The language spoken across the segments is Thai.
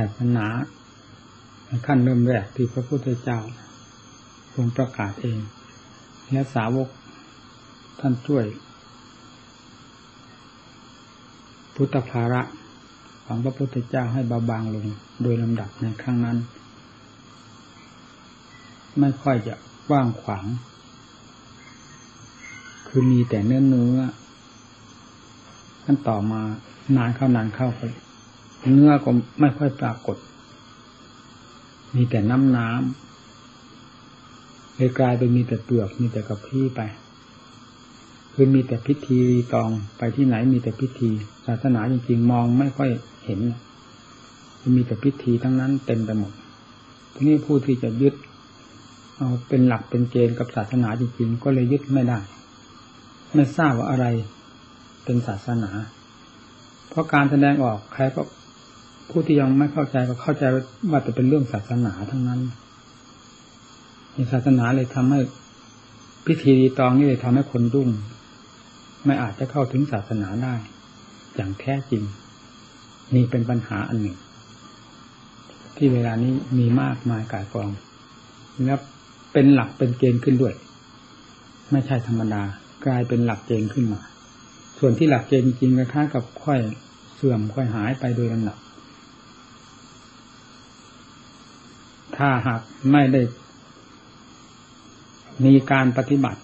ศาสนาขั้นเริ่มแรกที่พระพุทธเจ้าทรงประกาศเอง และสาวกท่านช่วย พุทธภาระของพระพุทธเจ้าให้เบาบางลงโดยลำดับในครั้งนั้น ไม่ค่อยจะกว้างขวาง คือมีแต่เนื้อเนื้อขั้นต่อมานานเข้านานเข้าไป เนื้อก็ไม่ค่อยปรากฏ มีแต่น้ำน้ำเลยกลายเป็นมีแต่เปลือกมีแต่กระพี้ไป คือมีแต่พิธีตองไปที่ไหนมีแต่พิธีศาสนาจริงๆ มองไม่ค่อยเห็น มีแต่พิธีทั้งนั้นเต็มไปหมดทีนี้ผู้ที่จะยึด เอาเป็นหลักเป็นเกณฑ์กับศาสนาจริงๆ ก็เลยยึดไม่ได้ ไม่ทราบว่าอะไรเป็นศาสนา เพราะการแสดงออกใครก็ ผู้ที่ยังไม่เข้าใจก็เข้าใจว่าจะเป็นเรื่องศาสนาทั้งนั้นศาสนาเลยทำให้พิธีตองนี่เลยทำให้คนรุ่ง ไม่อาจจะเข้าถึงศาสนาได้ อย่างแท้จริง นี่เป็นปัญหาอันหนึ่ง ที่เวลานี้มีมากมายกายกองแล้วเป็นหลักเป็นเกณฑ์ขึ้นด้วย ไม่ใช่ธรรมดากลายเป็นหลักเกณฑ์ขึ้นมา ส่วนที่หลักเกณฑ์จริงๆก็ค่ากับค่อยเสื่อมค่อยหายไปโดยลำดับ ถ้าหากไม่ได้ มีการปฏิบัติ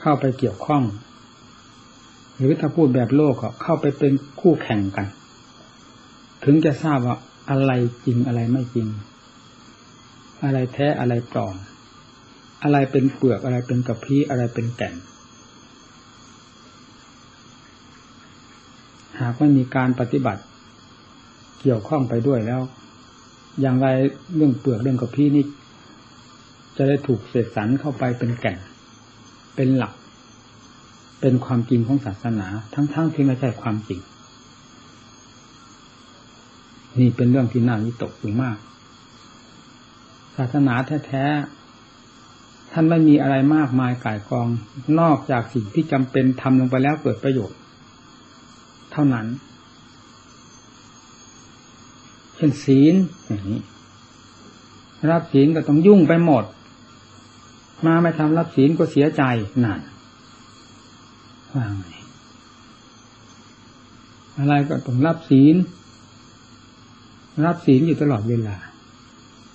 เข้าไปเกี่ยวข้อง หรือถ้าพูดแบบโลกก็เข้าไปเป็นคู่แข่งกัน ถึงจะทราบว่าอะไรจริงอะไรไม่จริง อะไรแท้อะไรปลอมอะไรเป็นเปลือกอะไรเป็นกระพี้อะไรเป็นแก่น หากไม่มีการปฏิบัติ เกี่ยวข้องไปด้วยแล้ว อย่างไรเรื่องเปลือกเรื่องกระพี้นี่จะได้ถูกเสกสรรเข้าไปเป็นแก่น เป็นหลัก เป็นความจริงของศาสนา ทั้งๆทที่ไม่ใช่ความจริง นี่เป็นเรื่องที่น่าวิตกอยู่มาก ศาสนาแท้ๆท่านไม่มีอะไรมากมายก่ายกอง นอกจากสิ่งที่จำเป็นทำลงไปแล้วเกิดประโยชน์ เท่านั้น ช่นศีลอย่างนี้รับศีลก็ต้องยุ่งไปหมด มาไม่ทำรับศีลก็เสียใจนั่นว่าไงอะไรก็ต้องรับศีล รับศีลอยู่ตลอดเวลา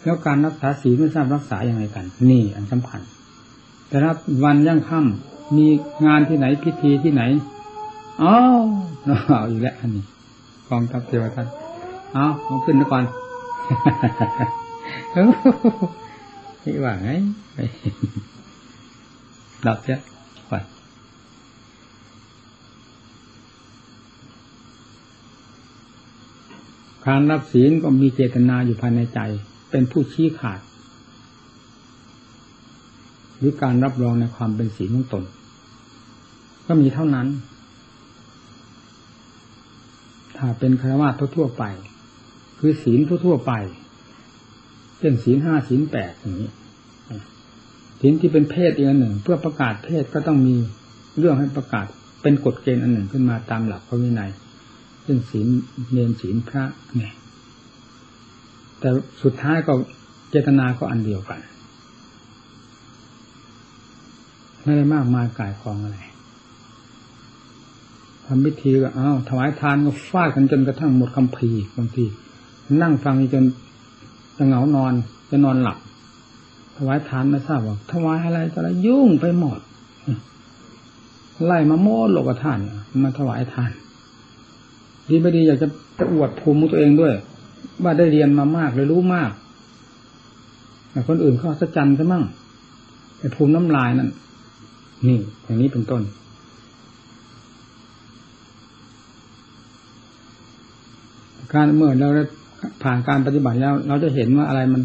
แล้วการรักษาศีลไม่ทราบรักษาอย่างไรกัน นี่อันสำคัญ แต่รับวันย่างค่ำมีงานที่ไหนพิธีที่ไหนอ๋อเอาอีกแล้วอันนี้กองทัพเทวทัต เอาเอาขึ้นก่อนนี่ว่าไงดับเสียก่อนการรับศีลก็มีเจตนาอยู่ภายในใจ เป็นผู้ชี้ขาด หรือการรับรองในความเป็นศีลของตน ก็มีเท่านั้น ถ้าเป็นคารวะทั่วไป คือศีลทั่วๆไป เช่นศีลห้าศีลแปดอย่างนี้ศีลที่เป็นเพศอีกอันหนึ่ง เพื่อประกาศเพศก็ต้องมีเรื่องให้ประกาศเป็นกฎเกณฑ์อันหนึ่งขึ้นมาตามหลักพระวินัยเช่นศีลเนรศีลพระเนี่ยแต่สุดท้ายก็เจตนาก็อันเดียวกันไม่ได้มากมายกายกองอะไรทำพิธีก็เอาถวายทานก็ฟาดกันจนกระทั่งหมดคำพีบางที นั่งฟังจนจะเหงานอนจะนอนหลับถวายทานไม่ทราบว่าถวายอะไรอะไรยุ่งไปหมดไล่มาโม้โลกทาน มาถวายทาน ดีไม่ดีอยากจะจะอวดภูมิตัวเองด้วย ว่าได้เรียนมามากเลยรู้มากแต่คนอื่นเขาสัจจันซะมั่งไอ้ภูมิน้ำลายนั่นนี่ อย่างนี้เป็นต้น การเมื่อเราได้ ผ่านการปฏิบัติแล้ว เราจะเห็นว่าอะไรมัน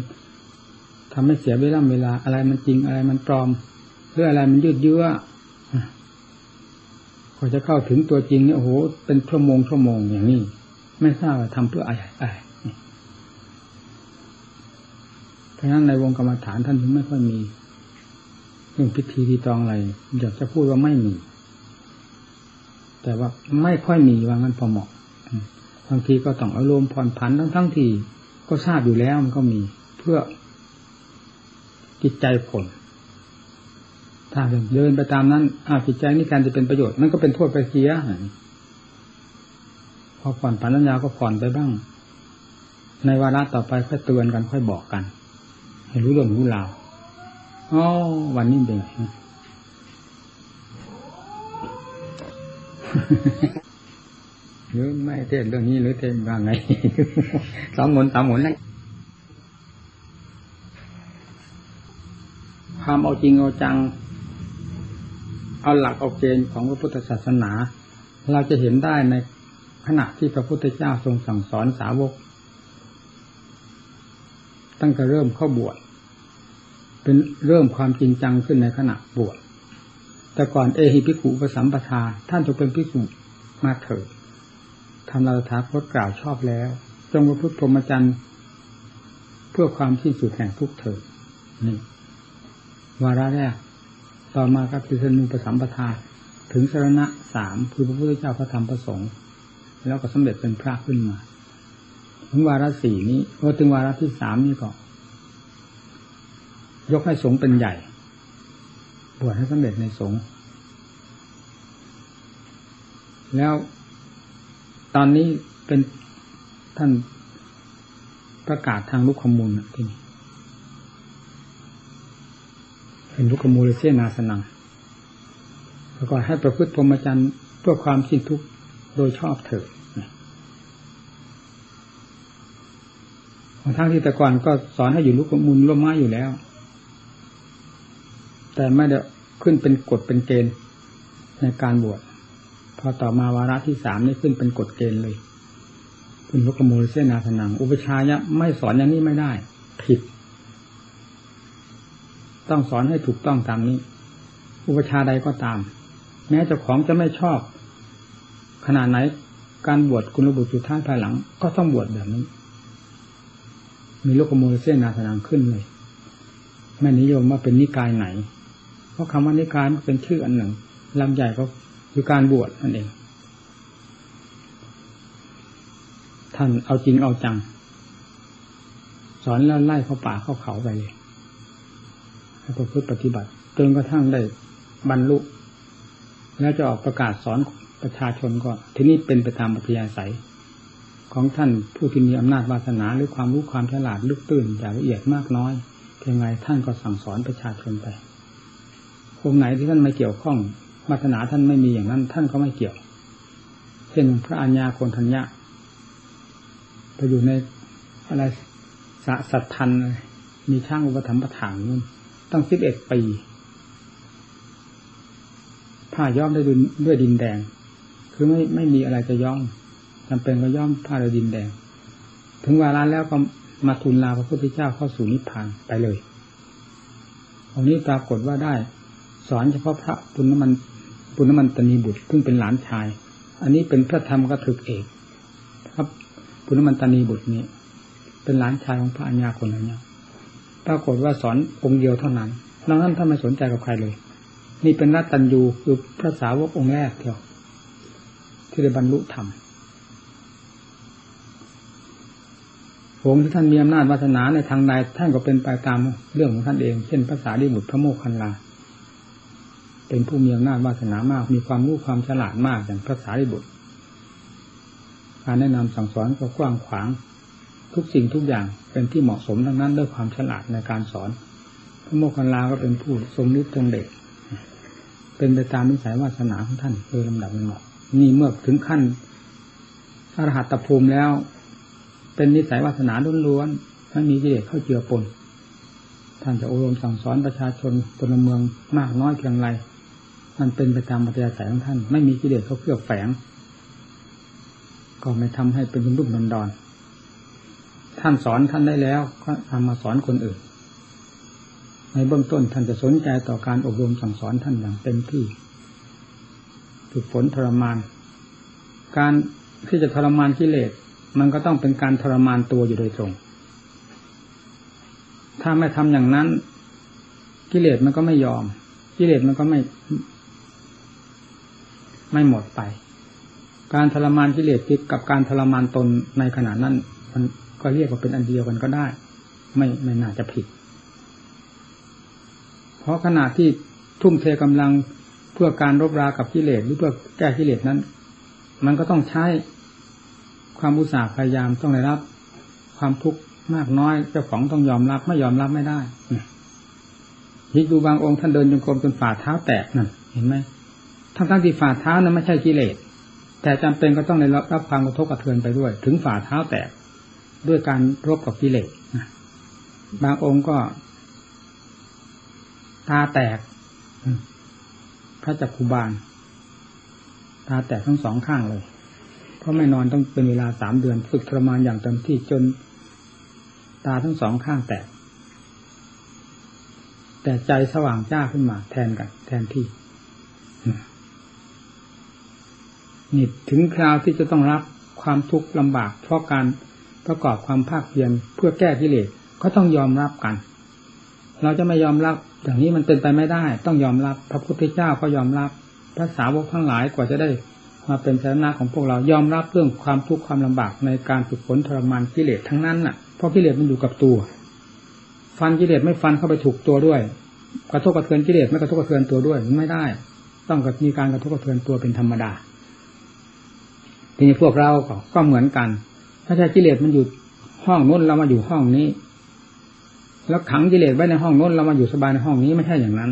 ทำให้เสียเวลาเวลา อะไรมันจริงอะไรมันปลอมหรืออะไรมันยืดเยื้อพอจะเข้าถึงตัวจริงเนี่ยโอ้โหเป็นชั่วโมงชั่วโมงอย่างนี้ไม่ทราบว่าทำเพื่ออะไรอะไรเพราะฉะนั้นในวงกรรมฐานท่านถึงไม่ค่อยมีเรื่องพิธีทีตองอะไรอยากจะพูดว่าไม่มี แต่ว่าไม่ค่อยมีว่างั้นพอเหมาะ บางทีก็ต้องอารมณ์ผ่อนผันทั้งทั้งทีก็ทราบอยู่แล้วมันก็มีเพื่อจิตใจผล ถ้าเดินไปตามนั้นอาจิตใจนี่การจะเป็นประโยชน์นั่นก็เป็นโทษไปเสียพอผ่อนผันสัญญาก็ผ่อนไปบ้าง ในวาระต่อไปค่อยเตือนกันค่อยบอกกัน ให้รู้เรื่องรู้ราวอ๋อวันนี้เป็นไง หรือไม่เทศเรื่องนี้หรือเทศว่าไงสองหนสามหนนั่นความเอาจริงเอาจัง เอาหลักเอาเกณฑ์ของพระพุทธศาสนา เราจะเห็นได้ในขณะที่พระพุทธเจ้าทรงสั่งสอนสาวก ตั้งแต่เริ่มเข้าบวชเป็นเริ่มความจริงจังขึ้นในขณะบวชแต่ก่อนเอหิพิขุปสัมปทาท่านจะเป็นพิขุมาเถิด ทำเราถาพดกล่าวชอบแล้ว จงประพฤติพรหมจรรย์เพื่อความที่สุดแห่งทุกเถิดนี่วาระแรกต่อมาก็คือสนุปสัมปทาถึงสรณะสามคือพระพุทธเจ้าพระธรรมพระสงฆ์แล้วก็สำเร็จเป็นพระขึ้นมา ถึงวาระสี่นี้พอถึงวาระที่สามนี่ก็ยกให้สงฆ์เป็นใหญ่ บวชให้สำเร็จในสงฆ์แล้ว ตอนนี้เป็นท่านประกาศทางลุกขมูลที่นี่เป็นลุกขมูลเสนาสนังแล้วก็ให้ประพฤติพรหมจรรย์เพื่อความสิ้นทุกข์โดยชอบเถิดทั้งที่แต่ก่อนก็สอนให้อยู่ลุกขมูลร่มไม้อยู่แล้ว แต่ไม่ได้ขึ้นเป็นกฎเป็นเกณฑ์ในการบวช อต่อมาวาระที่สามนี่ขึ้นเป็นกฎเกณฑ์เลยคุณพกมูลเสนาสนัง อุปชายะไม่สอนอย่างนี้ไม่ได้ ผิด ต้องสอนให้ถูกต้องตามนี้ อุปชาใดก็ตาม แม้เจ้าของจะไม่ชอบ ขนาดไหนการบวชคุณระบุสุดท้ายภายหลัง ก็ต้องบวชแบบนี้ มีลูกโมลเสนาสนังขึ้นเลย ไม่นิยมว่าเป็นนิกายไหน เพราะคำว่านิการเป็นชื่ออันหนึ่งลำใหญ่ก็ คือการบวชนั่นเอง ท่านเอาจริงเอาจัง สอนแล้วไล่เข้าป่าเข้าเขาไปเลยให้ประพฤติปฏิบัติจนกระทั่งได้บรรลุ แล้วจะออกประกาศสอนประชาชนก็ ทีนี้เป็นไปตามปัจจัยสัยของท่านผู้ที่มีอำนาจวาสนาหรือความรู้ความฉลาดลึกตื้นอย่างละเอียดมากน้อย เพียงไรท่านก็สั่งสอนประชาชนไปองค์ไหนที่ท่านไม่เกี่ยวข้อง วาสนาท่านไม่มีอย่างนั้น ท่านก็ไม่เกี่ยว เช่นพระอัญญาโกนทัญญาไปอยู่ในอะไรสสัตทันมีช่างอุปถัมภ์ประถางนู่นตั้งสิบเอ็ดปีผ้าย้อมด้วยดินด้วยดินแดง คือไม่ไม่มีอะไรจะย้อมจำเป็นก็ย้อมผ้าด้วยดินแดง ถึงเวลาแล้วก็มาทูลลาพระพุทธเจ้าเข้าสู่นิพพานไปเลยตรงนี้ปรากฏว่าได้ สอนเฉพาะพระปุณณมันปุณณมันตนีบุตรซึ่งเป็นหลานชาย อันนี้เป็นพระธรรมกถึกเอกครับปุณณมันตนีบุตรนี้ เป็นหลานชายของพระอัญญาคนนั้นปรากฏว่าสอนองค์เดียวเท่านั้นนอกนั้นท่านไม่สนใจกับใครเลย นี่เป็นนัตตัญญูคือพระสาวกองค์แรกเดียวที่ได้บรรลุธรรมองค์ที่ท่านมีอำนาจวาสนาในทางใดท่านก็เป็นไปตามเรื่องของท่านเอง เช่นภาษาดิบุตรพระโมคคันลา เป็นผู้มีอำนาจวาสนามาก มีความรู้ความฉลาดมากอย่างพระสารีบุตรการแนะนำสั่งสอนก็กว้างขวาง ทุกสิ่งทุกอย่างเป็นที่เหมาะสมทั้งนั้นด้วยความฉลาดในการสอน พระโมคคัลลาก็เป็นผู้ทรงฤทธิ์ทรงเด็กเป็นไปตามนิสัยวาสนาของท่านโดยลำดับลำดับนี่เมื่อถึงขั้นอรหัตภูมิแล้ว เป็นนิสัยวาสนาล้วนๆไม่มีกิเลสเข้าเจือปนท่านจะอบรมสั่งสอนประชาชนพลเมืองมากน้อยเพียงไร มันเป็นไปตามปัจจัยสายของท่าน ไม่มีกิเลสเขาเคลือบแฝง ก็ไม่ทำให้เป็นรุ่มดอนดอน ท่านสอนท่านได้แล้วก็ทำมาสอนคนอื่น ในเบื้องต้นท่านจะสนใจต่อการอบรมสั่งสอนท่านอย่างเต็มที่ฝึกฝนทรมาน การที่จะทรมานกิเลสมันก็ต้องเป็นการทรมานตัวอยู่โดยตรง ถ้าไม่ทำอย่างนั้น กิเลสมันก็ไม่ยอม กิเลสมันก็ไม่ ไม่หมดไป การทรมานกิเลสติดกับการทรมานตนในขณะนั้น มันก็เรียกว่าเป็นอันเดียวกันก็ได้ ไม่ไม่น่าจะผิด เพราะขณะที่ทุ่มเทกำลังเพื่อการรบรากับกิเลสหรือเพื่อแก้กิเลสนั้น มันก็ต้องใช้ความอุตสาห์พยายามต้องได้รับ ความทุกข์มากน้อยเจ้าของต้องยอมรับไม่ยอมรับไม่ได้ฮิดูบางองค์ท่านเดินจงกรมจนฝ่าเท้าแตกนั่นเห็นไหม ทั้งทั้งที่ฝ่าเท้านั้นไม่ใช่กิเลส แต่จำเป็นก็ต้องได้รับความกระทบกระเทือนไปด้วย ถึงฝ่าเท้าแตกด้วยการรบกับกิเลสบางองค์ก็ตาแตก พระจักคุบาล ตาแตกทั้งสองข้างเลย เพราะไม่นอนต้องเป็นเวลาสามเดือนฝึกทรมานอย่างเต็มที่จนตาทั้งสองข้างแตก แต่ใจสว่างจ้าขึ้นมา แทนกัน แทนที่ นี่ถึงคราวที่จะต้องรับความทุกข์ลำบาก เพราะการประกอบความภาคเพียรเพื่อแก้กิเลสก็ต้องยอมรับกัน เราจะไม่ยอมรับอย่างนี้มันเป็นไปไม่ได้ ต้องยอมรับ พระพุทธเจ้าก็ยอมรับพระสาวกทั้งหลายกว่าจะได้มาเป็นสาระของพวกเรายอมรับเรื่องความทุกข์ความลำบากในการฝึกฝนทรมานกิเลสทั้งนั้นน่ะเพราะกิเลสมันอยู่กับตัว ฟันกิเลสไม่ฟันเข้าไปถูกตัวด้วย กระทบกระเทือนกิเลสไม่กระทบกระเทือนตัวด้วยไม่ได้ ต้องมีการกระทบกระเทือนตัวเป็นธรรมดา ทีนี้พวกเราก็เหมือนกัน ถ้าใช่กิเลสมันอยู่ห้องนู้นเรามาอยู่ห้องนี้ แล้วขังกิเลสไว้ในห้องนู้นเรามาอยู่สบายในห้องนี้ไม่ใช่อย่างนั้น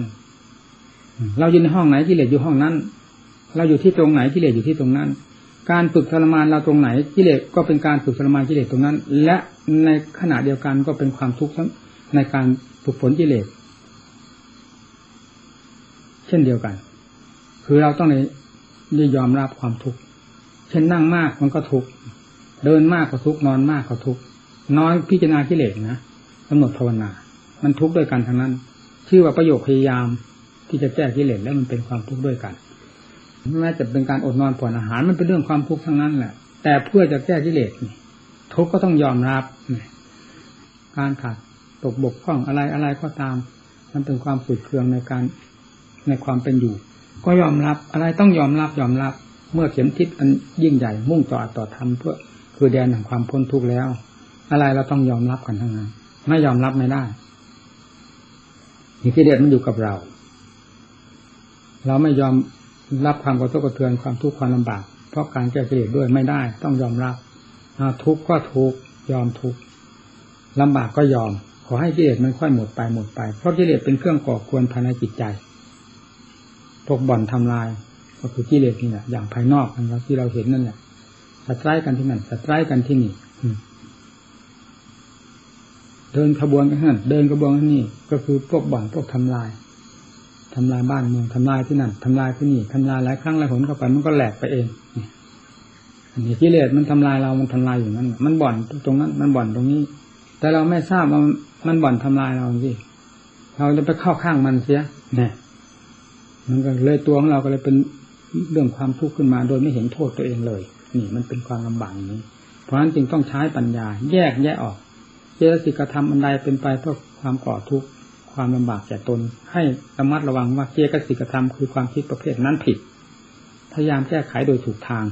เราอยู่ในห้องไหนกิเลสอยู่ห้องนั้น เราอยู่ที่ตรงไหนกิเลสอยู่ที่ตรงนั้น การฝึกทรมานเราตรงไหนกิเลสก็เป็นการฝึกทรมานกิเลสตรงนั้น และในขณะเดียวกันก็เป็นความทุกข์ในการฝึกฝนกิเลสเช่นเดียวกัน คือเราต้องในยอมรับความทุกข์ ช่นนั่งมากมันก็ทุกเดินมากก็ทุกนอนมากก็ทุกนอนพิจารณากิเลสนะกำหนดภาวนา มันทุกข์ด้วยกันทั้งนั้น ชื่อว่าประโยคพยายามที่จะแก้กิเลสแล้วมันเป็นความทุกข์ด้วยกันแม้จะเป็นการอดนอนผ่อนอาหารมันเป็นเรื่องความทุกข์ทั้งนั้นแหละ แต่เพื่อจะแก้กิเลสทุกข์ก็ต้องยอมรับการขาดตกบกพร่องอะไรอะไรก็ตาม มันเป็นความฝืดเคืองในการในความเป็นอยู่ ก็ยอมรับอะไรต้องยอมรับยอมรับ เมื่อเข็มทิศอันยิ่งใหญ่มุ่งต่อต่อธรรมเพื่อคือแดนแห่งความพ้นทุกข์แล้ว อะไรเราต้องยอมรับกันทั้งนั้นไม่ยอมรับไม่ได้ที่เด็ดมันอยู่กับเรา เราไม่ยอมรับความกระทบกระเทือนความทุกข์ความลำบาก เพราะการแก้กิเลสด้วยไม่ได้ ต้องยอมรับทุกข์ก็ทุกข์ยอมทุกข์ลำบากก็ยอม ขอให้กิเลสมันค่อยหมดไปหมดไป เพราะกิเลสเป็นเครื่องก่อควรภายในจิตใจพวกบ่อนทำลาย ก็คือกิเลสนี่แหละอย่างภายนอกนะครับที่เราเห็นนั่นแหละสัตร้ายกันที่นั่นสัตร้ายกันที่นี่เดินขบวนกันนั่นเดินขบวนกันนี่ก็คือพวกบ่อนพวกทำลายทำลายบ้านเมืองทำลายที่นั่นทำลายที่นี่ทำลายหลายครั้งหลายหนเข้าไปมันก็แหลกไปเองอันนี้กิเลสมันทำลายเรามันทำลายอยู่นั้นมันบ่อนตรงนั้น มันบ่อนตรงนี้ แต่เราไม่ทราบว่ามันบ่อนทำลายเราสิเราจะไปเข้าข้างมันเสียเนี่ยมันก็เลยตัวของเราก็เลยเป็น เรื่องความทุกข์ขึ้นมาโดยไม่เห็นโทษตัวเองเลย นี่มันเป็นความลำบากนี้ เพราะฉะนั้นจึงต้องใช้ปัญญา แยกแยะออกเจตสิกธรรมอันใดเป็นไปเพื่อความก่อทุกข์ความลำบากแก่ตน ให้ระมัดระวังว่าเจตสิกธรรมคือความคิดประเภทนั้นผิด พยายามแก้ไขโดยถูกทาง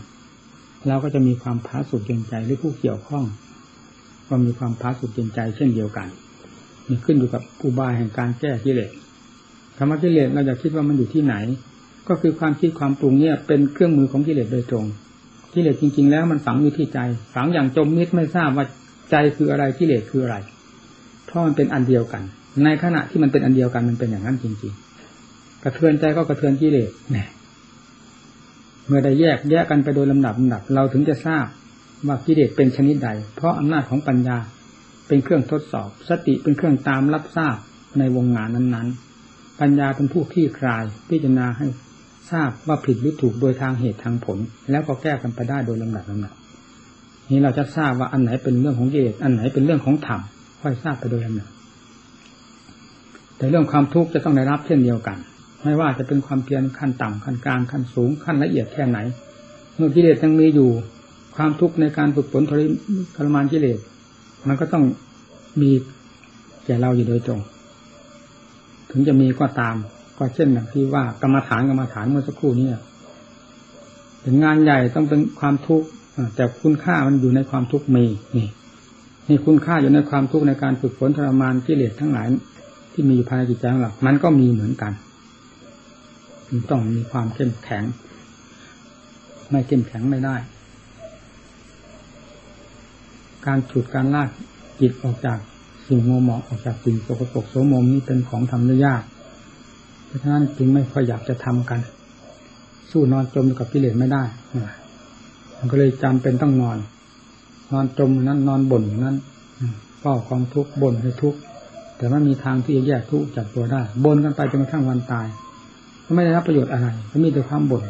เราก็จะมีความพาสุขเย็นใจหรือผู้เกี่ยวข้อง ก็มีความพาสุขเย็นใจเช่นเดียวกันนี่ขึ้นอยู่กับอุบายแห่งการแก้กิเลสธรรมะกิเลสเราจะคิดว่ามันอยู่ที่ไหน ก็คือความคิดความปรุงเนี่ยเป็นเครื่องมือของกิเลสโดยตรงกิเลสจริง ๆ แล้วมันฝังอยู่ที่ใจ ฝังอย่างจมมิดไม่ทราบว่าใจคืออะไรกิเลสคืออะไร เพราะมันเป็นอันเดียวกัน ในขณะที่มันเป็นอันเดียวกันมันเป็นอย่างนั้นจริง ๆ กระเทือนใจก็กระเทือนกิเลสแน่เมื่อได้แยกแยกกันไปโดยลำดับลำดับ เราถึงจะทราบว่ากิเลสเป็นชนิดใด เพราะอำนาจของปัญญาเป็นเครื่องทดสอบ สติเป็นเครื่องตามรับทราบในวงงานนั้น ๆ ปัญญาเป็นผู้ขี้คลายพิจารณาให้ ทราบว่าผิดหรือถูกโดยทางเหตุทางผล แล้วก็แก้กันไปได้โดยลำดับลำดับนี้เราจะทราบว่าอันไหนเป็นเรื่องของเหตุอันไหนเป็นเรื่องของธรรมค่อยทราบไปโดยลำดับแต่เรื่องความทุกข์จะต้องได้รับเช่นเดียวกัน ไม่ว่าจะเป็นความเพียรขั้นต่ำขั้นกลางขั้นสูงขั้นละเอียดแค่ไหน เมื่อกิเลสยังมีอยู่ ความทุกข์ในการฝึกฝนทรมานกิเลสมันก็ต้องมีแก่เราอยู่โดยตรง ถึงจะมีก็ตาม ก็เช่นอย่างที่ว่ากรรมฐานกรรมฐานเมื่อสักครู่นี้เป็นงานใหญ่ต้องเป็นความทุกข์แต่คุณค่ามันอยู่ในความทุกข์มีนี่นี่คุณค่าอยู่ในความทุกข์ในการฝึกฝนทรมานกิเลสทั้งหลาย ที่มีอยู่ภายในจิตใจของเรามันก็มีเหมือนกันต้องมีความเข้มแข็ง ไม่เข้มแข็งไม่ได้ การฉุดการลากจิตออกจากสิ่งโมหมองออกจากสิ่งสกปรกโสมมนี้เป็นของทำได้ยาก เพราะฉะนั้นจึงไม่ค่อยอยากจะทำกัน สู้นอนจมกับกิเลสไม่ได้มันก็เลยจำเป็นต้องนอน นอนจมนั้นนอนบ่นนั้นเฝ้าความทุกข์บ่นให้ทุกข์แต่ว่ามีทางที่จะแยกทุกข์จากตัวได้บ่นกันไปจนกระทั่งวันตายก็ไม่ได้รับประโยชน์อะไรก็มีแต่ความบ่น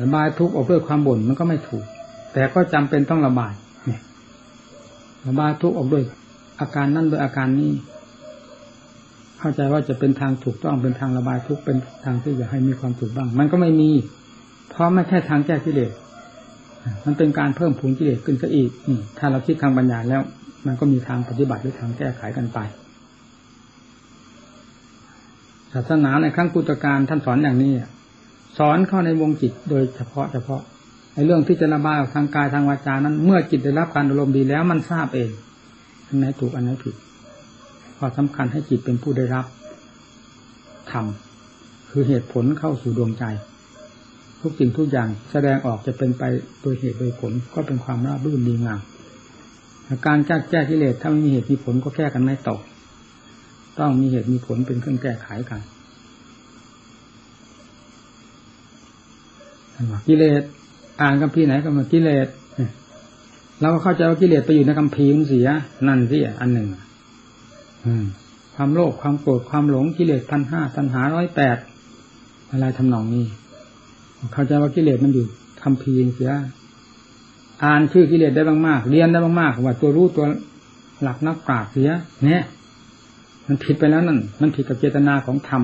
ระบายทุกข์ออกด้วยความบ่นมันก็ไม่ถูก แต่ก็จำเป็นต้องระบายเนี่ยระบายทุกข์ออกด้วยอาการนั่นโดยอาการนี้ เข้าใจว่าจะเป็นทางถูกต้องเป็นทางระบายทุกข์เป็นทางที่จะให้มีความสุขบ้าง มันก็ไม่มี เพราะไม่ใช่ทางแก้กิเลสมันเป็นการเพิ่มพูนกิเลสขึ้นซะอีกถ้าเราคิดทางปัญญาแล้ว มันก็มีทางปฏิบัติหรือทางแก้ไขกันไปศาสนาในครั้งพุทธกาลท่านสอนอย่างนี้สอนเข้าในวงจิตโดยเฉพาะเฉพาะในเรื่องที่จะระบายออกทางกายทางวาจานั้น เมื่อจิตได้รับการอารมณ์ดีแล้วมันทราบเองอันไหนถูกอันไหนผิด ข้อสำคัญให้จิตเป็นผู้ได้รับธรรมคือเหตุผลเข้าสู่ดวงใจ ทุกสิ่งทุกอย่างแสดงออกจะเป็นไปโดยเหตุโดยผลก็เป็นความราบรื่นดีงามการแก้แก้กิเลสถ้าไม่มีเหตุมีผลก็แก้กันไม่ตก ต้องมีเหตุมีผลเป็นเครื่องแก้ไขกันกิเลสอ่านคำพีไหนก็มากิเลสเราก็เข้าใจว่ากิเลสไปอยู่ในคำพีมันเสียนั่นสิอันหนึ่ง ความโลภความโกรธความหลงกิเลสพันห้าพันหาร้อยแปดอะไรทำนองนี้ เข้าใจว่ากิเลสมันอยู่คำพีเสียอ่านชื่อกิเลสได้มากๆเรียนได้มากๆว่าตัวรู้ตัวหลักนักปราชญ์เสีย เนี่ย มันผิดไปแล้วนั่นมันผิดกับเจตนาของธรรม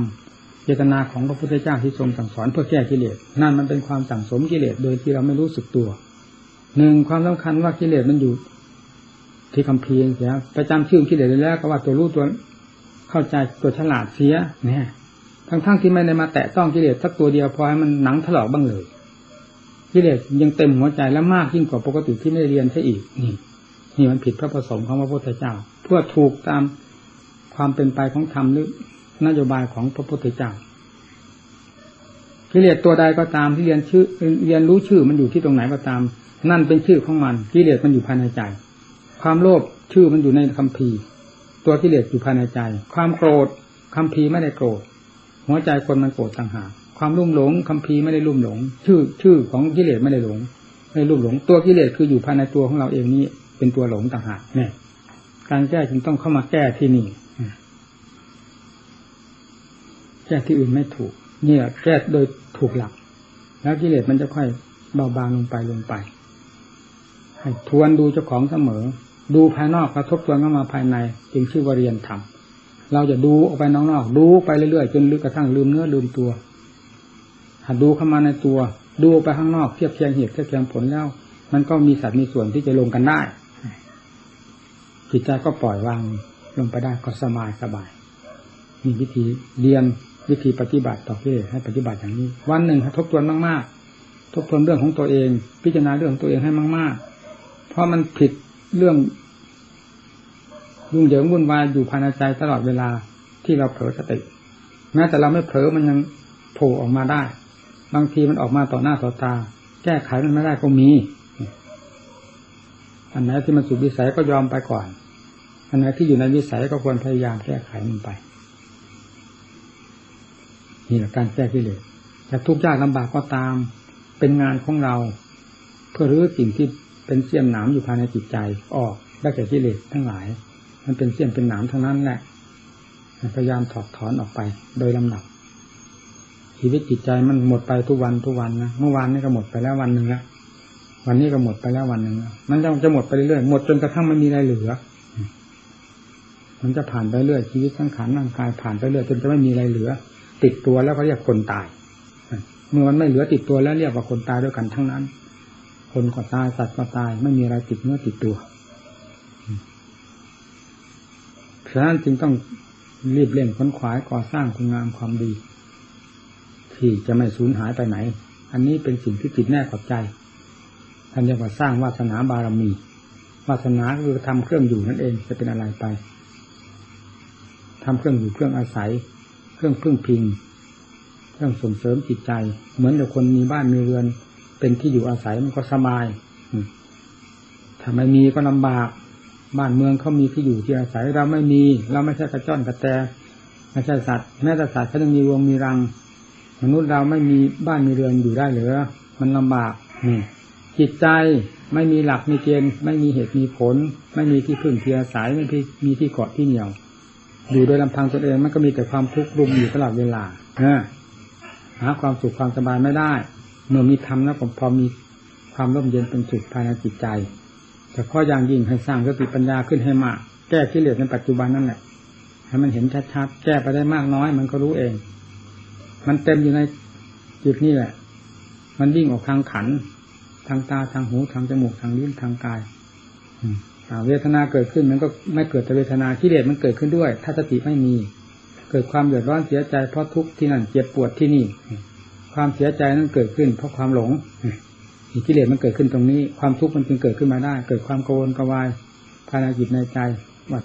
เจตนาของพระพุทธเจ้าที่ทรงสั่งสอนเพื่อแก้กิเลสนั่นมันเป็นความสั่งสมกิเลสโดยที่เราไม่รู้สึกตัวหนึ่งความสำคัญว่ากิเลสมันอยู่ ที่คำเพียงเสียไปจำชื่อกิเลสแล้วก็ว่าตัวรู้ตัวเข้าใจตัวฉลาดเสียเนี่ยทั้งๆทที่ไม่ได้มาแตะต้องกิเลสสักตัวเดียวพอให้มันหนังถลอกบ้างเลยกิเลสยังเต็มหัวใจและมากยิ่งกว่าปกติที่ไม่ได้เรียนใช่อีกนี่นี่มันผิดพระประสงค์ของพระพุทธเจ้า เพื่อถูกตามความเป็นไปของธรรมหรือนโยบายของพระพุทธเจ้ากิเลสตัวใดก็ตามที่เรียนชื่อเรียนรู้ชื่อมันอยู่ที่ตรงไหนก็ตาม นั่นเป็นชื่อของมันกิเลสมันอยู่ภายในใจ ความโลภชื่อมันอยู่ในคัมภีร์ ตัวกิเลสอยู่ภายในใจ ความโกรธคัมภีร์ไม่ได้โกรธหัวใจคนมันโกรธต่างหากความรุ่มหลงคัมภีร์ไม่ได้รุ่มหลง ชื่อชื่อของกิเลสไม่ได้หลงไม่รุ่มหลง ตัวกิเลสคืออยู่ภายในตัวของเราเองนี้ เป็นตัวหลงต่างหากเนี่ย การแก้จึงต้องเข้ามาแก้ที่นี่แก้ที่อื่นไม่ถูกเนี่ยแก้โดยถูกหลัก แล้วกิเลสมันจะค่อยเบาบางลงไปลงไปให้ทวนดูเจ้าของเสมอ ดูภายนอกกระทบตัวเข้ามาภายใน จึงชื่อว่าเรียนธรรมเราจะดูออกไปนอกๆดูไปเรื่อยๆจนลึกกระทั่งลืมเนื้อลืมตัวหาดูเข้ามาในตัว ดูไปข้างนอกเทียบเทียงเหตุเทียบเทียงผลแล้ว มันก็มีสัตว์มีส่วนที่จะลงกันได้จิตใจก็ปล่อยวางลงไปได้ก็สบายสบายมีวิธีเรียนวิธีปฏิบัติต่อเพื่อให้ปฏิบัติอย่างนี้ วันหนึ่งทบทวนมากๆทบทวนเรื่องของตัวเอง พิจารณาเรื่องของตัวเองให้มาก ๆ เพราะมันผิด เรื่องยุ่งเหยิงวุ่นวายอยู่ภายในใจตลอดเวลาที่เราเผลอสติ แม้แต่เราไม่เผลอมันยังโผล่ออกมาได้ บางทีมันออกมาต่อหน้าต่อตา แก้ไขมันไม่ได้ก็มี อันไหนที่มันสุดวิสัยก็ยอมไปก่อน อันไหนที่อยู่ในวิสัยก็ควรพยายามแก้ไขมันไป นี่แหละการแก้กิเหลสจะทุกข์ยากลำบากก็ตาม เป็นงานของเรา เพื่อรื้อสิ่งที่ เป็นเสี้ยมหนามอยู่ภายในจิตใจออกได้แก่กิเลสทั้งหลาย มันเป็นเสี้ยมเป็นหนามทั้งนั้นแหละพยายามถอดถอนออกไป โดยลำดับ ชีวิตจิตใจมันหมดไปทุกวันทุกวันนะเมื่อวานนี้ก็หมดไปแล้ววันหนึ่งล้ววันนี้ก็หมดไปแล้ววันหนึ่งมันจะจะหมดไปเรื่อยหมดจนกระทั่งไม่มีอะไรเหลือ มันจะผ่านไปเรื่อยชีวิตทั้งขันร่างกายผ่านไปเรื่อยจนจะไม่มีอะไรเหลือ ติดตัวแล้วก็เรียกคนตาย เมื่อมันไม่เหลือติดตัวแล้วเรียกว่าคนตายด้วยกันทั้งนั้น คนก็ตายสัตว์ก็ตาย ไม่มีอะไรติดเนื้อติดตัวฉะนั้นจึงต้องรีบเร่งค้นขวายก่อสร้างคุณงามความดี ที่จะไม่สูญหายไปไหน อันนี้เป็นสิ่งที่ติดแน่ขอบใจท่านเรียกว่าสร้างวาสนาบารมีวาสนาคือทำเครื่องอยู่นั่นเองจะเป็นอะไรไปทำเครื่องอยู่เครื่องอาศัย เครื่องพึ่งพิง เครื่องส่งเสริมจิตใจ เหมือนกับคนมีบ้านมีเรือน เป็นที่อยู่อาศัยมันก็สบายถ้าไม่มีก็ลำบาก บ้านเมืองเขามีที่อยู่ที่อาศัยเราไม่มี เราไม่ใช่กระจ้อนกระแตไม่ใช่สัตว์แม้แต่สัตว์เขายังมีวงมีรัง มนุษย์เราไม่มีบ้านมีเรือนอยู่ได้หรือมันลำบากนี่จิตใจไม่มีหลักมีเกณฑ์ไม่มีเหตุมีผล ไม่มีที่พึ่งที่อาศัยไม่มีที่เกาะที่เหนี่ยว อยู่โดยลำพังตนเองมันก็มีแต่ความทุกข์รุมอยู่ตลอดเวลาหาความสุขความสบายไม่ได้ เมื่อมีธรรมแล้วผมพอมีความร่มเย็นเป็นสุขภายในจิตใจ แต่ข้ออย่างยิ่งให้สร้างสติปัญญาขึ้นให้มาก แก้กิเหลสในปัจจุบันนั่นแหละให้มันเห็นชัดๆแก้ไปได้มากน้อย มันก็รู้เอง มันเต็มอยู่ในจิตนี่แหละ มันวิ่งออกทางขัน ทางตาทางหูทางจมูกทางลิ้นทางกายเวทนาเกิดขึ้นมันก็ไม่เกิดแต่เวทนากิเลสมันเกิดขึ้นด้วย ถ้าสติไม่มี เกิดความเดือดร้อนเสียใจเพราะทุกข์ที่นั่นเจ็บปวดที่นี่ ความเสียใจนั้นเกิดขึ้น เพราะความหลงกิเลสมันเกิดขึ้นตรงนี้ ความทุกข์มันจึงเกิดขึ้นมาได้ เกิดความโกรธกวายภายในจิตในใจว่า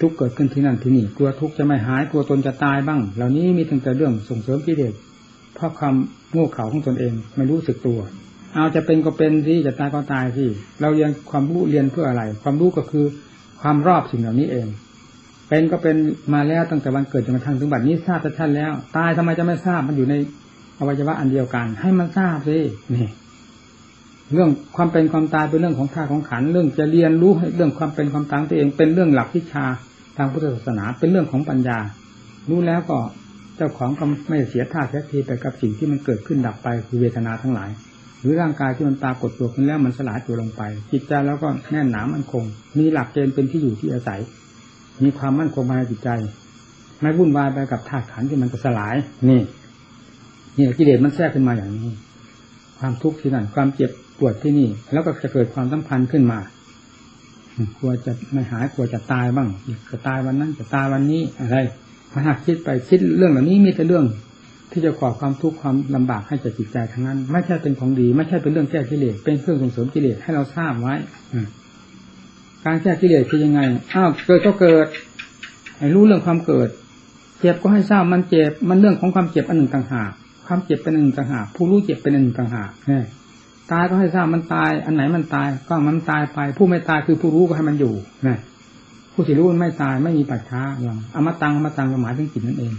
ทุกข์เกิดขึ้นที่นั่นที่นี่กลัวทุกข์จะไม่หายกลัวตนจะตายบ้าง เหล่านี้มีตั้งแต่เรื่องส่งเสริมกิเลสเพราะความโง่เขลาของตนเองไม่รู้สึกตัว เอาจะเป็นก็เป็นที่จะตายก็ตายที่เราเรียนความรู้เรียนเพื่ออะไร ความรู้ก็คือความรอบสิ่งเหล่านี้เอง เป็นก็เป็นมาแล้วตั้งแต่วันเกิดจนกระทั่งถึงบัดนี้ทราบชัดแล้ว ตายทำไมจะไม่ทราบมันอยู่ใน วัยวะอันเดียวกัน ให้มันทราบสินี่ เรื่องความเป็นความตายเป็นเรื่องของธาตุของขันเรื่องจะเรียนรู้เรื่องความเป็นความตายตัวเอง เป็นเรื่องหลักวิชาทางพุทธศาสนา เป็นเรื่องของปัญญา รู้แล้วก็เจ้าของก็ไม่เสียท่าเสียทีไปกับสิ่งที่มันเกิดขึ้นดับไปคือเวทนาทั้งหลาย หรือร่างกายที่มันปรากฏตัวขึ้นแล้วมันสลายตัวลงไป จิตใจแล้วก็แน่นหนามั่นคง มีหลักเกณฑ์เป็นที่อยู่ที่อาศัย มีความมั่นคงภายในจิตใจ ไม่วุ่นวายไปกับธาตุขันที่มันจะสลายนี่ นี่กิเลสมันแทรกขึ้นมาอย่างนี้ ความทุกข์ที่นั่นความเจ็บปวดที่นี่ แล้วก็จะเกิดความสัมพันธ์ขึ้นมากลัวจะไม่หายกลัวจะตายบ้างจะตายวันนั้นจะตายวันนี้อะไรพอหากคิดไปคิดเรื่องเหล่านี้มีแต่เรื่อง ที่จะก่อความทุกข์ความลำบากให้แก่จิตใจทั้งนั้น ไม่ใช่เป็นของดี ไม่ใช่เป็นเรื่องแก้กิเลสเป็นเครื่องส่งเสริมกิเลสให้เราทราบไว้การแก้กิเลสคือยังไงอ้าวเกิดก็เกิดให้รู้เรื่องความเกิด เจ็บก็ให้ทราบมันเจ็บมันเรื่องของความเจ็บอันหนึ่งต่างหาก ความเจ็บเป็นหนึ่งต่างหากผู้รู้เจ็บเป็นหนึ่งต่างหากเนี่ยตายก็ให้ทราบมันตาย อันไหนมันตายก็มันตายไป ผู้ไม่ตายคือผู้รู้ก็ให้มันอยู่นะผู้ที่รู้มันไม่ตายไม่มีปัจฉาอย่างอมตังอมตังหมายถึงจิตนั่นเอง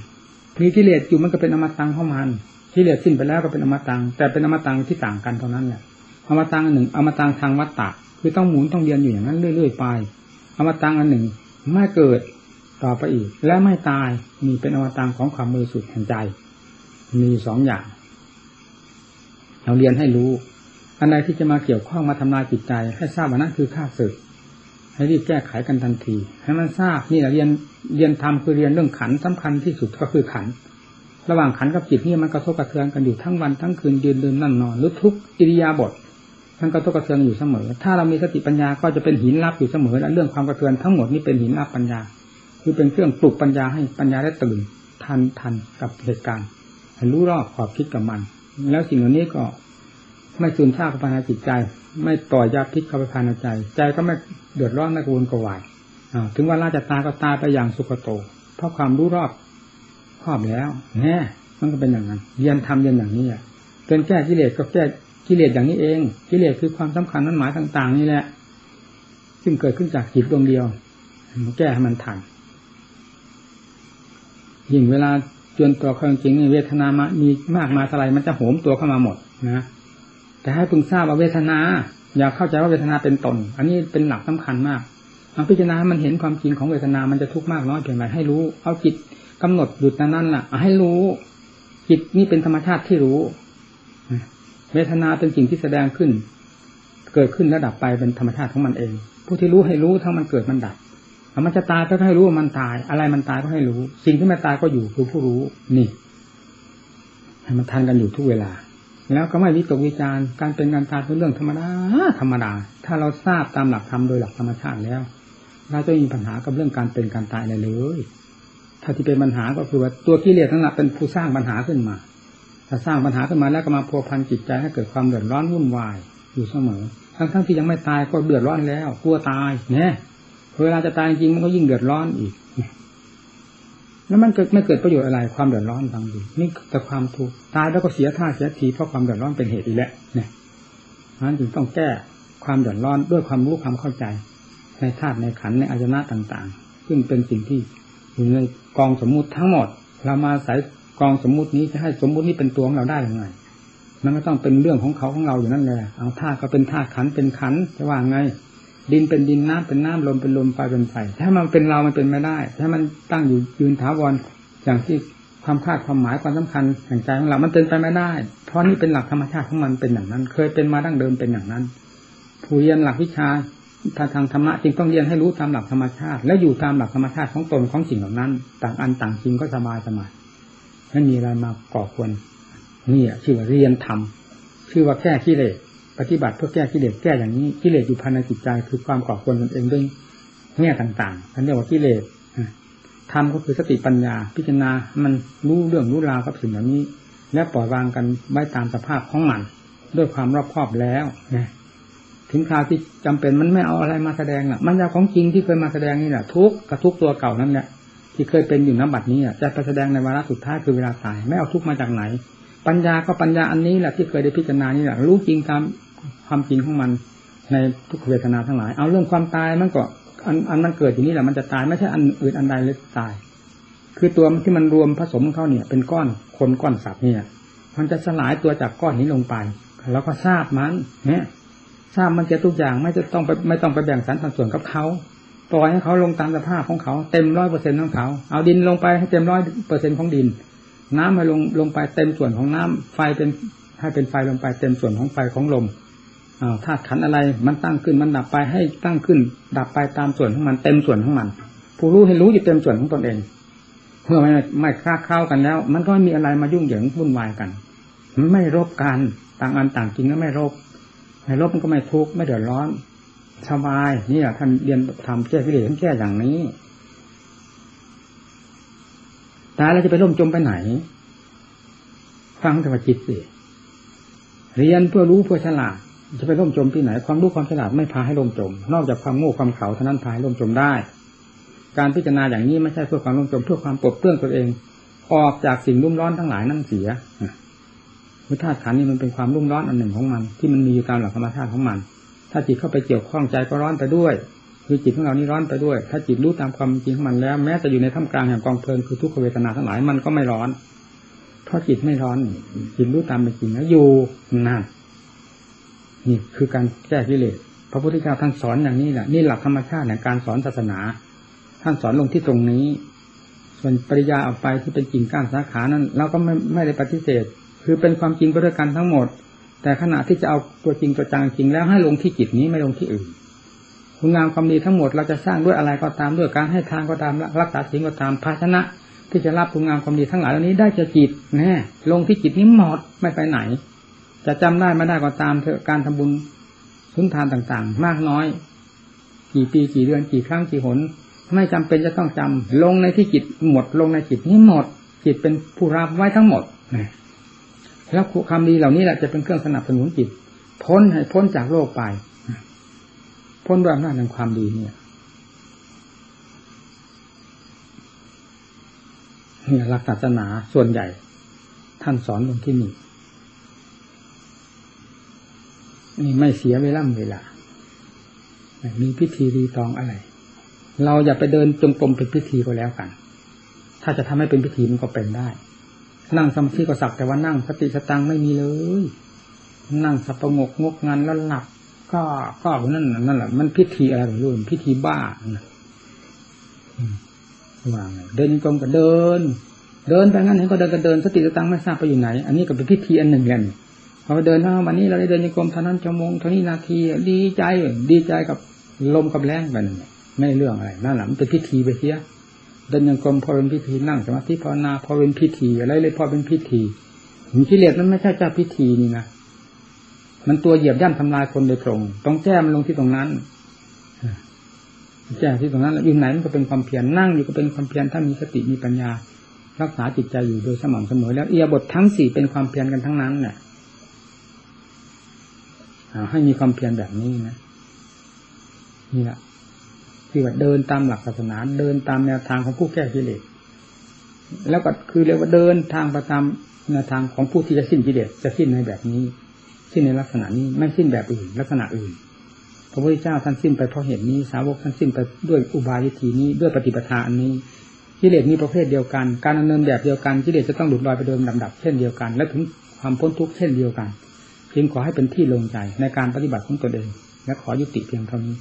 มีกิเลสอยู่มันก็เป็นอมตังของมันกิเลสสิ้นไปแล้วก็เป็นอมตังแต่เป็นอมตังที่ต่างกันเท่านั้นแหละอมตังอันหนึ่งอมตังทางวัตตะคือต้องหมุนต้องเรียนอยู่อย่างนั้นเรื่อยๆไป อมตังอันหนึ่งไม่เกิดต่อไปอีก และไม่ตายมีเป็นอมตังของความมือสุดแห่งใจ มีสองอย่าง เราเรียนให้รู้ อันใดที่จะมาเกี่ยวข้องมาทำลายจิตใจ ให้ทราบว่านั่นคือข้าศึก ให้รีบแก้ไขกันทันที ให้มันทราบนี่แหละเรียนเรียนธรรมคือเรียนเรื่องขันสำคัญที่สุดก็คือขัน ระหว่างขันกับจิตนี่มันกระทบกระเทือนกันอยู่ทั้งวันทั้งคืนยืนเดินนั่งนอนหรือทุกอิริยาบถมันกระทบกระเทือนอยู่เสมอ ถ้าเรามีสติปัญญาก็จะเป็นหินรับอยู่เสมอและเรื่องความกระเทือนทั้งหมดนี้เป็นหินรับปัญญา คือเป็นเครื่องปลุกปัญญาให้ปัญญาได้ตื่นทันทันกับเหตุการณ์ รู้รอบขอบคิดกับมัน แล้วสิ่งเหล่านี้ก็ไม่ซึมซาบเข้าไปในจิตใจ ไม่ต่อยาพิษเข้าไปภายในใจ ใจก็ไม่เดือดร้อนไม่กวนกวายถึงว่าราจะตายก็ตายไปอย่างสุขโต เพราะความรู้รอบครอบแล้วแน่มันก็เป็นอย่างนั้นเรียนทำเรียนอย่างนี้อะเป็นแก้กิเลสก็แก้กิเลสอย่างนี้เอง กิเลสคือความสำคัญนั้นหมายต่าง ๆ นี่แหละ ซึ่งเกิดขึ้นจากจิตดวงเดียวแก้ให้มันทันยิ่งเวลา จนตัวเขาจริงๆเวทนามามีมากมาเท่าไรมันจะโหมตัวเข้ามาหมดนะแต่ให้พึงทราบว่าเวทนา อย่าเข้าใจว่าเวทนาเป็นตน อันนี้เป็นหลักสำคัญมากเอาพิจารณามันเห็นความจริงของเวทนา มันจะทุกข์มากน้อยเพียงไรให้รู้ เอาจิตกำหนดหยุดนั้นล่ะให้รู้ จิตนี่เป็นธรรมชาติที่รู้ เวทนาเป็นสิ่งที่แสดงขึ้น เกิดขึ้นแล้วดับไปเป็นธรรมชาติของมันเอง ผู้ที่รู้ให้รู้ทั้งมันเกิดมันดับ มันจะตายก็ให้รู้ว่ามันตาย อะไรมันตายก็ให้รู้ สิ่งที่ไม่ตายก็อยู่คือผู้รู้นี่ให้มันทันกันอยู่ทุกเวลา แล้วก็ไม่วิตกวิจารการเป็นการตายเป็นเรื่องธรรมดาธรรมดา ถ้าเราทราบตามหลักธรรมโดยหลักธรรมชาติแล้วเราจะมีปัญหากับเรื่องการเป็นการตายอะไรเลย ถ้าที่เป็นปัญหาก็คือว่าตัวกิเลสทั้งหลายเป็นผู้สร้างปัญหาขึ้นมาถ้าสร้างปัญหาขึ้นมาแล้วก็มาพัวพันจิตใจให้เกิดความเดือดร้อนวุ่นวายอยู่เสมอ ทั้งทั้งที่ยังไม่ตายก็เดือดร้อนแล้วกลัวตายเนี่ย เวลาจะตายจริงมันก็ยิ่งเดือดร้อนอีก แล้วมันเกิดไม่เกิดประโยชน์อะไรความเดือดร้อนบางทีนี่แต่ความทุกข์ตายแล้วก็เสียท่าเสียทีเพราะความเดือดร้อนเป็นเหตุอีกแล้วเนี่ยนั้นจึงต้องแก้ความเดือดร้อนด้วยความรู้ความเข้าใจ ในธาตุในขันในอายนะต่าง ๆ ซึ่งเป็นสิ่งที่อยู่ในกองสมมุติทั้งหมด เรามาใส่กองสมมุตินี้จะให้สมมุตินี้เป็นตัวของเราได้ยังไงมันก็ต้องเป็นเรื่องของเขาของเราอยู่นั่นแหละเอาธาตุก็เป็นธาตุขันเป็นขันจะว่าไง ดินเป็นดินน้ำเป็นน้ำลมเป็นลมไฟเป็นไฟถ้ามันเป็นเรามันเป็นไม่ได้ ถ้ามันตั้งอยู่ยืนถาวรอย่างที่ความคาดความหมายความสำคัญแห่งใจของเรา มันเป็นไปไม่ได้ เพราะนี่เป็นหลักธรรมชาติของมันเป็นอย่างนั้น เคยเป็นมาดั้งเดิมเป็นอย่างนั้น ผู้เรียนหลักวิชาทางทางธรรมะจึงต้องเรียนให้รู้ตามหลักธรรมชาติ และอยู่ตามหลักธรรมชาติของตนของสิ่งเหล่านั้น ต่างอันต่างจริงก็สบายสบายไม่มีอะไรมาก่อควรนี่ชื่อว่าเรียนธรรมชื่อว่าแก้กิเลส ปฏิบัติเพื่อแก้กิเลสแก้อย่างนี้กิเลสอยู่ภายในจิตใจคือความก่อควรตนเองด้วยแง่ต่างๆท่านเรียกว่ากิเลสธรรมก็คือสติปัญญา พิจารณา มันรู้เรื่องรู้ราวกับสิ่งเหล่านี้ และปล่อยวางกันไว้ตามสภาพของมัน ด้วยความรอบคอบแล้วนะถึงคราวที่จำเป็นมันไม่เอาอะไรมาแสดงอะ มันจะของจริงที่เคยมาแสดงนี่แหละทุกกระทุกตัวเก่านั่นแหละที่เคยเป็นอยู่น้ำบัดนี้จะไปแสดงในวาระสุดท้ายคือเวลาตาย ไม่เอาทุกมาจากไหน ปัญญาก็ปัญญาอันนี้แหละที่เคยได้พิจารณานี่แหละรู้จริงตามความจริงของมันในทุกเวทนาทั้งหลาย เอาเรื่องความตายมันก็อันอันมันเกิดอย่างนี้แหละมันจะตายไม่ใช่อันอื่นอันใดเลยตาย คือตัวที่มันรวมผสมเข้าเนี่ย เป็นก้อนคนก้อนสับเนี่ย มันจะสลายตัวจากก้อนนี้ลงไป แล้วก็ทราบมันเนี่ยทราบมันจะทุกอย่างไม่จะต้องไปไม่ต้องไปแบ่งสรรปันส่วนกับเขาปล่อยให้เขาลงตามสภาพของเขาเต็มร้อยเปอร์เซ็นต์ของเขา เอาดินลงไปให้เต็มร้อยเปอร์เซ็นต์ของดิน น้ำให้ลงลงไปเต็มส่วนของน้ำไฟเป็นให้เป็นไฟลงไปเต็มส่วนของไฟของลมอาธาตุขันอะไรมันตั้งขึ้นมันดับไปให้ตั้งขึ้น ดับไปตามส่วนของมันเต็มส่วนของมัน ผู้รู้ให้รู้อยู่เต็มส่วนของตนเองเมื่อไม่ไม่คลาดเข้ากันแล้ว มันก็ไม่มีอะไรมายุ่งเหยิงวุ่นวายกัน ไม่รบกันต่างอันต่างจริงแล้วไม่รบไม่รบมันก็ไม่ทุกข์ไม่เดือดร้อนสบายนี่แหละท่านเรียนทำแก้กิเลสท่านแก้อย่างนี้ ตายแล้วจะไปล่มจมไปไหน ฟังแต่ว่าจิตสิเรียนเพื่อรู้เพื่อฉลาดจะไปล่มจมที่ไหน ความรู้ความฉลาดไม่พาให้ล่มจม นอกจากความโง่ความเขาเท่านั้นพาให้ล่มจมได้ การพิจารณาอย่างนี้ไม่ใช่เพื่อความล่มจมเพื่อความปลดเปลื้องตัวเอง ออกจากสิ่งรุ่มร้อนทั้งหลายนั่นเสียวิธาตุขันนี้มันเป็นความรุ่มร้อนอันหนึ่งของมัน ที่มันมีอยู่ตามหลักธรรมชาติของมัน ถ้าจิตเข้าไปเกี่ยวข้องใจก็ร้อนไปด้วย คือจิตของเรานี่ร้อนไปด้วย ถ้าจิตรู้ตามความจริงของมันแล้ว แม้จะอยู่ในท่ามกลางแห่งกองเพลิงคือทุกขเวทนาทั้งหลายมันก็ไม่ร้อน เพราะจิตไม่ร้อน จิตรู้ตามเป็นจริงแล้วอยู่นั่นนี่คือการแก้กิเลสพระพุทธเจ้าท่านสอนอย่างนี้แหละนี่หลักธรรมชาติในการสอนศาสนา ท่านสอนลงที่ตรงนี้ ส่วนปริยาออกไปที่เป็นจริงก้านสาขานั้นเราก็ไม่ไม่ได้ปฏิเสธ คือเป็นความจริงไปด้วยกันทั้งหมด แต่ขณะที่จะเอาตัวจริงตัวจังจริงแล้วให้ลงที่จิตนี้ไม่ลงที่อื่น คุณงามความดีทั้งหมดเราจะสร้างด้วยอะไรก็ตามด้วยการให้ทานก็ตามรักษาสิ่งก็ตามภาชนะ ที่จะรับคุณงามความดีทั้งหลายเหล่านี้ได้จะจิตแน่ลงที่จิตนี้หมดไม่ไปไหน จะจำได้ไม่ได้ก็ตามเถอะการทำบุญสุนทานต่างๆ มากน้อย กี่ปีกี่เดือนกี่ครั้งกี่หน ไม่จำเป็นจะต้องจำลงในที่จิตหมด ลงในจิตนี้หมด จิตเป็นผู้รับไว้ทั้งหมดนะแล้วคำดีเหล่านี้แหละจะเป็นเครื่องสนับสนุนจิต พ้นให้พ้นจากโลกไป พ้นด้วยอำนาจแห่งความดีเนี่ยนี่หลักศาสนาส่วนใหญ่ ท่านสอนลงที่นี่นี่ไม่เสียเวลาเวลามีพิธีรีตองอะไร เราอย่าไปเดินจงกรมเป็นพิธีก็แล้วกัน ถ้าจะทำให้เป็นพิธีมันก็เป็นได้ นั่งสมาธิก็สักแต่ว่านั่งสติสตังไม่มีเลย นั่งสับประงกงกงานแล้วหลับ ก็ก็นั่นนั่นแหละมันพิธีอะไรรู้พิธีบ้าว่าไงเดินกรมก็เดิน เดินไปงั้นเห็นก็เดินก็เดินสติสตังไม่ทราบไปอยู่ไหน อันนี้ก็เป็นพิธีอันหนึ่งกันพอเดินว่าวันนี้เราได้เดินกรมเท่านั้นชั่วโมงเท่านี้นาทีดีใจดีใจกับลมกับแรงกันไม่เรื่องอะไรนั่นแหละมันเป็นพิธีไปเสียเดินยังกรมพอเป็นพิธีนั่งสมาธิภาวนาพอเป็นพิธีอะไรเลยพอเป็นพิธีมีกิเลสมันไม่ใช่เจ้าพิธีนี่นะ มันตัวเหยียบย่ำทำลายคนโดยตรง ต้องแก้มันลงที่ตรงนั้นแก้ที่ตรงนั้นอยู่ไหนมันก็เป็นความเพียรนั่งอยู่ก็เป็นความเพียรถ้ามีสติมีปัญญา รักษาจิตใจอยู่โดยสม่ำเสมอ แล้วเอียบททั้งสี่เป็นความเพียรกันทั้งนั้นเนี่ยให้มีความเพียรแบบนี้นะนี่แหละคือว่าเดินตามหลักศาสนา เดินตามแนวทางของผู้แก้กิเลสแล้วก็คือเรียกว่าเดินทางประจำแนวทางของผู้ที่จะสิ้นกิเลสจะสิ้นในแบบนี้ สิ้นในลักษณะนี้ไม่สิ้นแบบอื่น ลักษณะอื่น พระพุทธเจ้าท่านสิ้นไปเพราะเหตุนี้สาวกท่านสิ้นไปด้วยอุบายวิธีนี้ด้วยปฏิปทาอันนี้กิเลสมีประเภทเดียวกัน การดำเนินแบบเดียวกันกิเลสจะต้องหลุดลอยไปโดยลำดับเช่นเดียวกัน และถึงความพ้นทุกข์เช่นเดียวกันเพียงขอให้เป็นที่ลงใจในการปฏิบัติของตนเอง และขอยุติเพียงเท่านี้